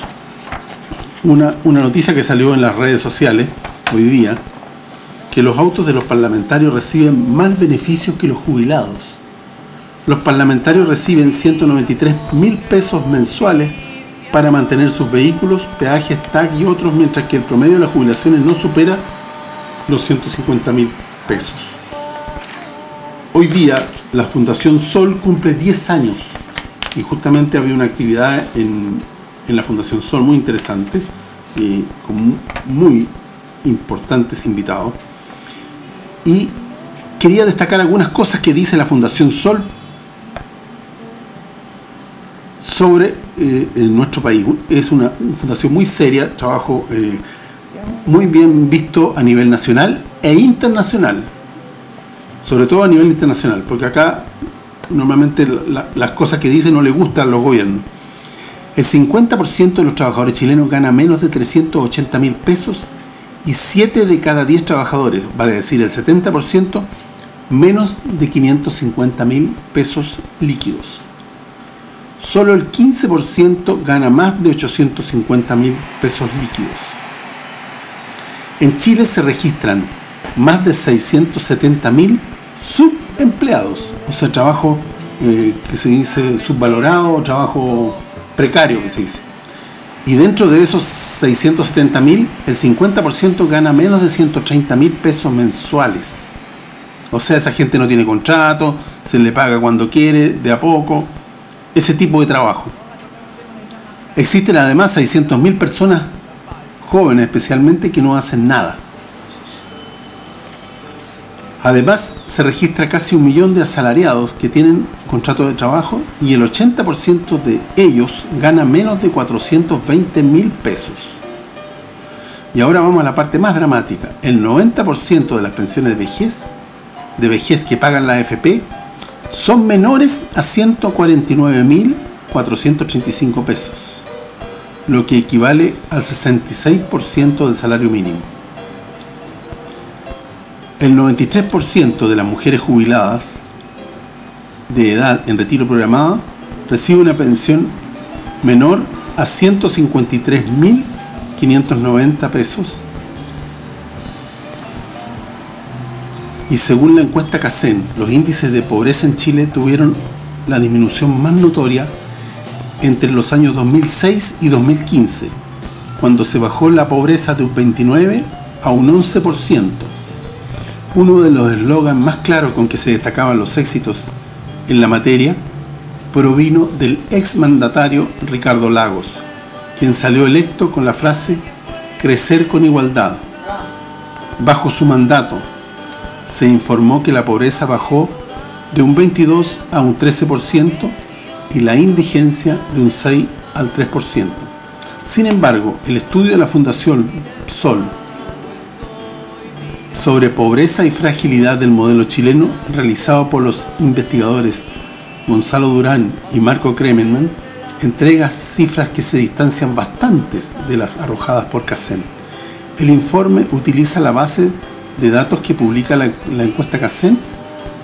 una, una noticia que salió en las redes sociales hoy día, que los autos de los parlamentarios reciben más beneficios que los jubilados. Los parlamentarios reciben 193 mil pesos mensuales para mantener sus vehículos, peajes, TAG y otros, mientras que el promedio de las jubilaciones no supera los 150 mil pesos. Hoy día la Fundación Sol cumple 10 años y justamente había una actividad en, la Fundación Sol muy interesante y con muy importantes invitados y quería destacar algunas cosas que dice la Fundación Sol sobre eh, nuestro país. Es una fundación muy seria, trabajo eh, muy bien visto a nivel nacional e internacional. Sobre todo a nivel internacional, porque acá normalmente las cosas que dicen no le gustan a los gobiernos. El 50% de los trabajadores chilenos gana menos de 380 mil pesos y 7 de cada 10 trabajadores, vale decir el 70%, menos de 550 mil pesos líquidos solo el 15% gana más de 850 mil pesos líquidos. En Chile se registran más de 670 mil subempleados, o sea, trabajo eh, que se dice subvalorado, trabajo precario que se dice. Y dentro de esos 670 mil, el 50% gana menos de 130 mil pesos mensuales. O sea, esa gente no tiene contrato, se le paga cuando quiere, de a poco ese tipo de trabajo. Existen además 600.000 personas jóvenes especialmente que no hacen nada. Además, se registra casi un millón de asalariados que tienen contrato de trabajo y el 80% de ellos gana menos de 420 mil pesos. Y ahora vamos a la parte más dramática. El 90% de las pensiones de vejez, de vejez que pagan la AFP, son menores a 149.435 pesos, lo que equivale al 66% del salario mínimo. El 93% de las mujeres jubiladas de edad en retiro programado recibe una pensión menor a 153.590 pesos y según la encuesta CACEN, los índices de pobreza en Chile tuvieron la disminución más notoria entre los años 2006 y 2015, cuando se bajó la pobreza de un 29 a un 11%. Uno de los eslogans más claros con que se destacaban los éxitos en la materia provino del exmandatario Ricardo Lagos, quien salió electo con la frase «crecer con igualdad». Bajo su mandato, se informó que la pobreza bajó de un 22 a un 13% y la indigencia de un 6 al 3%. Sin embargo, el estudio de la Fundación Sol sobre pobreza y fragilidad del modelo chileno realizado por los investigadores Gonzalo Durán y Marco Kremenman entrega cifras que se distancian bastantes de las arrojadas por CACEN. El informe utiliza la base de datos que publica la, encuesta CACEN,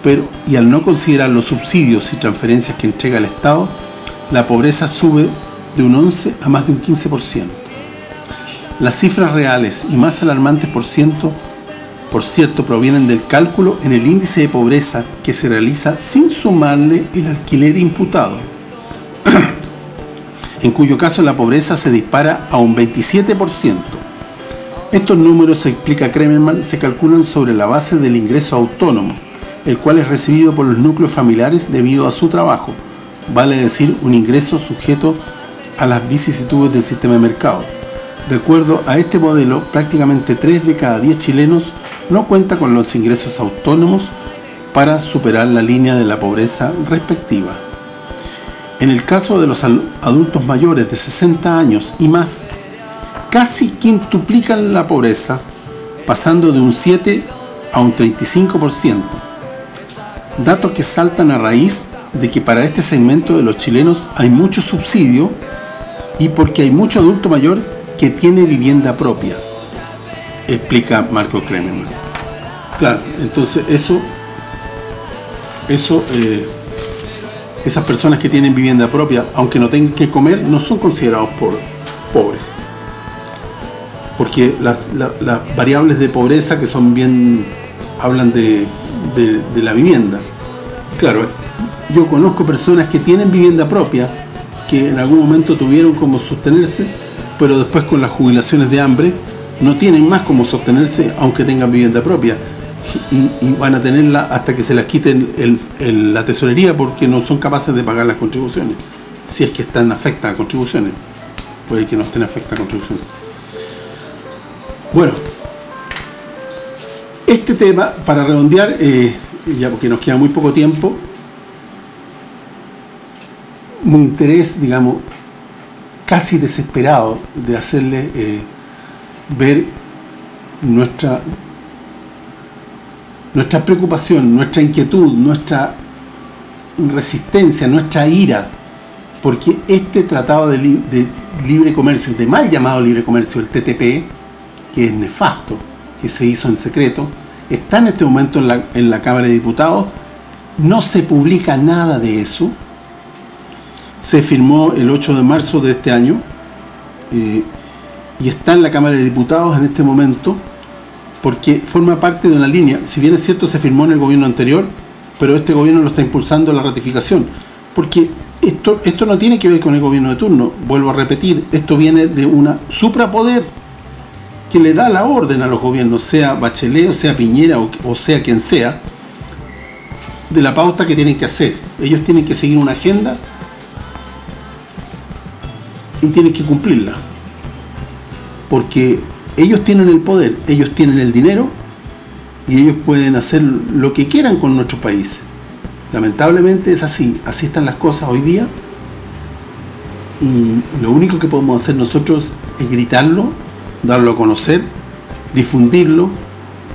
pero y al no considerar los subsidios y transferencias que entrega el Estado, la pobreza sube de un 11 a más de un 15%. Las cifras reales y más alarmantes por ciento por cierto, provienen del cálculo en el índice de pobreza que se realiza sin sumarle el alquiler imputado, [clears throat] en cuyo caso la pobreza se dispara a un 27%. Estos números, se explica Kremerman, se calculan sobre la base del ingreso autónomo, el cual es recibido por los núcleos familiares debido a su trabajo, vale decir, un ingreso sujeto a las vicisitudes del sistema de mercado. De acuerdo a este modelo, prácticamente 3 de cada 10 chilenos no cuenta con los ingresos autónomos para superar la línea de la pobreza respectiva. En el caso de los adultos mayores de 60 años y más, casi quintuplican la pobreza, pasando de un 7 a un 35%. Datos que saltan a raíz de que para este segmento de los chilenos hay mucho subsidio y porque hay mucho adulto mayor que tiene vivienda propia, explica Marco Kremerman. Claro, entonces eso, eso eh, esas personas que tienen vivienda propia, aunque no tengan que comer, no son considerados por, pobres. Porque las, variables de pobreza que son bien, hablan de, de la vivienda. Claro, yo conozco personas que tienen vivienda propia, que en algún momento tuvieron como sostenerse, pero después con las jubilaciones de hambre no tienen más como sostenerse aunque tengan vivienda propia. Y, van a tenerla hasta que se las quiten la tesorería porque no son capaces de pagar las contribuciones. Si es que están afectas a contribuciones. Puede que no estén afectas a contribuciones. Bueno, este tema, para redondear, eh, ya porque nos queda muy poco tiempo, mi interés, digamos, casi desesperado de hacerle eh, ver nuestra nuestra preocupación, nuestra inquietud, nuestra resistencia, nuestra ira, porque este tratado de, libre comercio, de mal llamado libre comercio, el TTP, que es nefasto, que se hizo en secreto, está en este momento en la, Cámara de Diputados, no se publica nada de eso, se firmó el 8 de marzo de este año eh, y está en la Cámara de Diputados en este momento porque forma parte de una línea, si bien es cierto se firmó en el gobierno anterior, pero este gobierno lo está impulsando la ratificación, porque esto esto no tiene que ver con el gobierno de turno, vuelvo a repetir, esto viene de una suprapoder que le da la orden a los gobiernos, sea Bachelet, o sea Piñera, o sea quien sea, de la pauta que tienen que hacer. Ellos tienen que seguir una agenda y tienen que cumplirla. Porque ellos tienen el poder, ellos tienen el dinero y ellos pueden hacer lo que quieran con nuestro país. Lamentablemente es así, así están las cosas hoy día y lo único que podemos hacer nosotros es gritarlo, darlo a conocer, difundirlo,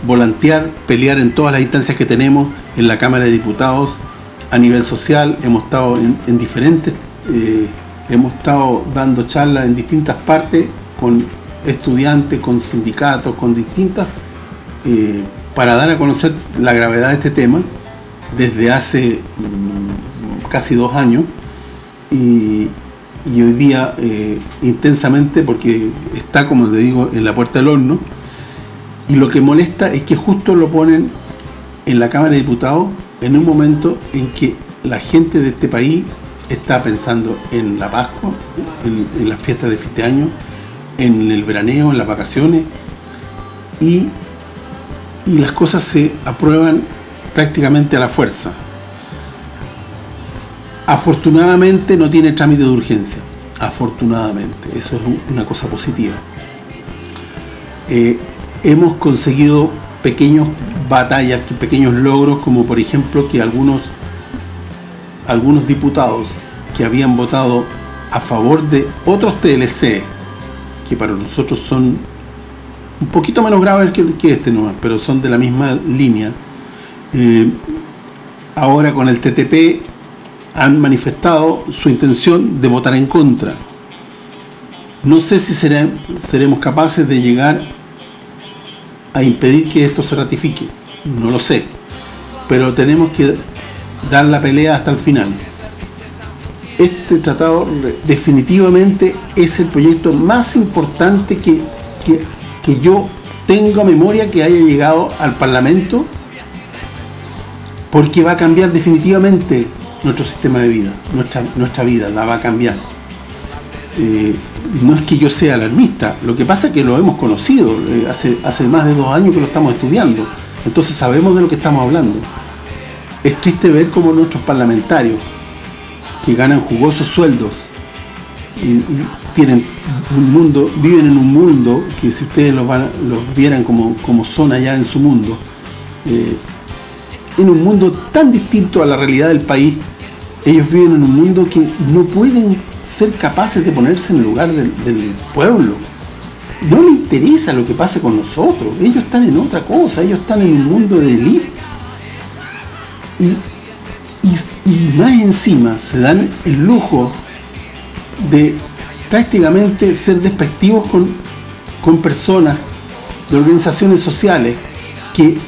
volantear, pelear en todas las instancias que tenemos en la Cámara de Diputados, a nivel social, hemos estado en, diferentes eh, hemos estado dando charlas en distintas partes con estudiantes, con sindicatos, con distintas, eh, para dar a conocer la gravedad de este tema desde hace mm, casi dos años y, hoy día eh, intensamente porque está, como te digo, en la puerta del horno. Y lo que molesta es que justo lo ponen en la Cámara de Diputados en un momento en que la gente de este país está pensando en la Pascua, en, las fiestas de fin año, en el veraneo, en las vacaciones y, y las cosas se aprueban prácticamente a la fuerza. Afortunadamente no tiene trámite de urgencia, afortunadamente, eso es una cosa positiva. Eh, hemos conseguido pequeños batallas, pequeños logros, como por ejemplo que algunos algunos diputados que habían votado a favor de otros TLC, que para nosotros son un poquito menos graves que, este nomás, pero son de la misma línea, eh, ahora con el TTP han manifestado su intención de votar en contra. No sé si seremos capaces de llegar a impedir que esto se ratifique, no lo sé, pero tenemos que dar la pelea hasta el final. Este tratado definitivamente es el proyecto más importante que, que, yo tengo memoria que haya llegado al Parlamento porque va a cambiar definitivamente nuestro sistema de vida, nuestra, nuestra vida la va a cambiar. Eh, no es que yo sea alarmista, lo que pasa es que lo hemos conocido, eh, hace, hace más de dos años que lo estamos estudiando, entonces sabemos de lo que estamos hablando. Es triste ver cómo nuestros parlamentarios, que ganan jugosos sueldos y, tienen un mundo, viven en un mundo que si ustedes los, vieran como, como son allá en su mundo, eh, en un mundo tan distinto a la realidad del país, ellos viven en un mundo que no pueden ser capaces de ponerse en el lugar del, pueblo. No les interesa lo que pase con nosotros. Ellos están en otra cosa. Ellos están en un mundo de élite. Y, más encima se dan el lujo de prácticamente ser despectivos con, con personas de organizaciones sociales que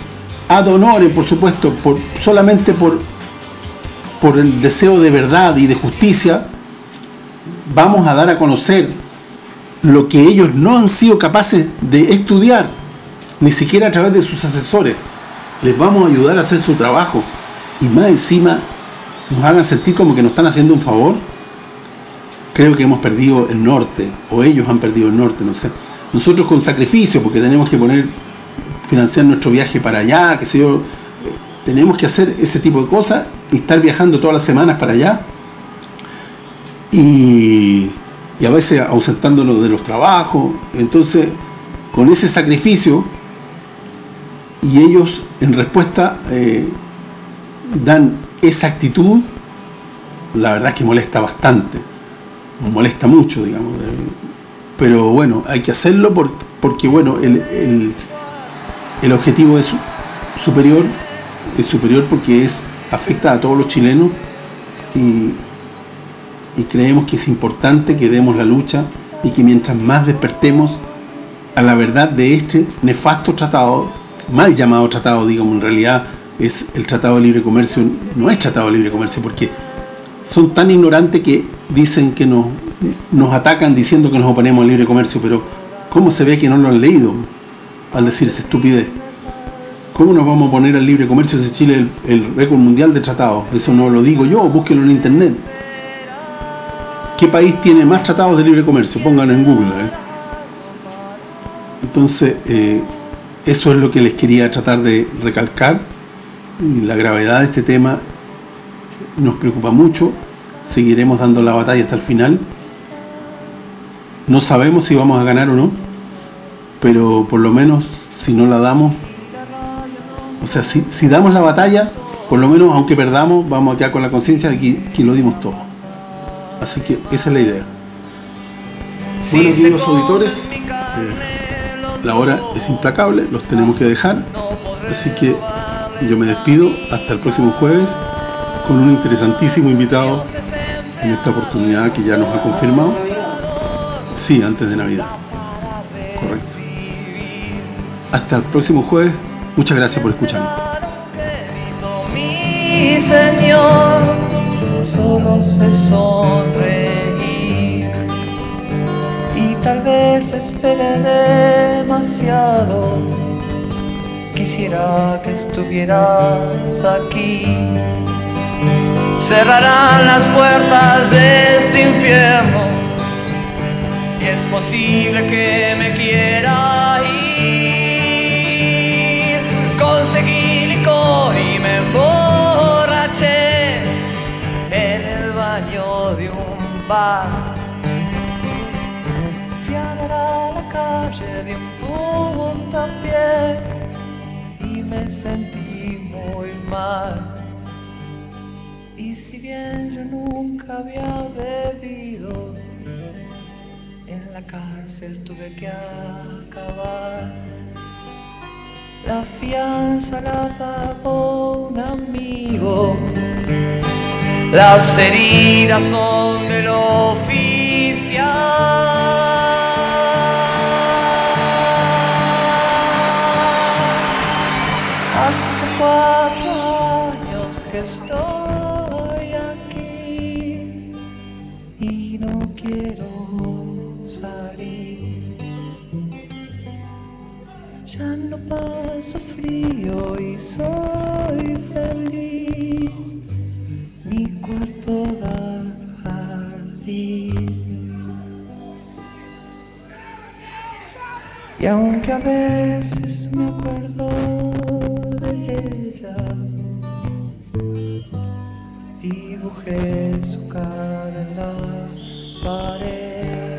ad honores, por supuesto, por, solamente por, por el deseo de verdad y de justicia, vamos a dar a conocer lo que ellos no han sido capaces de estudiar, ni siquiera a través de sus asesores. Les vamos a ayudar a hacer su trabajo y más encima nos hagan sentir como que nos están haciendo un favor. Creo que hemos perdido el norte, o ellos han perdido el norte, no sé. Nosotros con sacrificio, porque tenemos que poner, financiar nuestro viaje para allá, que sé yo, tenemos que hacer ese tipo de cosas y estar viajando todas las semanas para allá y, a veces ausentándonos de los trabajos. Entonces, con ese sacrificio, y ellos en respuesta eh, dan esa actitud, la verdad es que molesta bastante, molesta mucho, digamos. pero bueno, hay que hacerlo porque, porque bueno, el, el objetivo es superior, es superior porque es afecta a todos los chilenos y, y creemos que es importante que demos la lucha y que mientras más despertemos a la verdad de este nefasto tratado, mal llamado tratado, digamos, en realidad es el Tratado de Libre Comercio, no es Tratado de Libre Comercio, porque son tan ignorantes que dicen que nos, nos atacan diciendo que nos oponemos al libre comercio, pero ¿cómo se ve que no lo han leído al decirse estupidez? ¿Cómo nos vamos a poner al libre comercio si Chile es el, récord mundial de tratados? Eso no lo digo yo, búsquenlo en internet. ¿Qué país tiene más tratados de libre comercio? Pónganlo en Google. ¿eh? Entonces, eh, eso es lo que les quería tratar de recalcar. La gravedad de este tema nos preocupa mucho. Seguiremos dando la batalla hasta el final. No sabemos si vamos a ganar o no, pero por lo menos si no la damos, o sea, si, damos la batalla, por lo menos aunque perdamos, vamos a quedar con la conciencia de que, lo dimos todo. Así que esa es la idea. Bueno, queridos auditores, eh, la hora es implacable, los tenemos que dejar. Así que yo me despido hasta el próximo jueves con un interesantísimo invitado en esta oportunidad que ya nos ha confirmado. Sí, antes de Navidad. Correcto. Hasta el próximo jueves. Muchas gracias por escucharnos. Y tal vez espere demasiado. Quisiera que estuvieras aquí. Cerrarán las puertas de este infierno y es posible que me quiera ir. y me emborraché en el baño de un bar. Fui la calle de un puntapié me sentí muy mal. Y si bien yo nunca había bebido, en la cárcel tuve que acabar. La fianza la pagó un amigo. Las heridas son del oficial. Paso frío y soy feliz. Mi cuarto da jardín. Y aunque a veces me acuerdo de ella, dibujé su cara en la pared.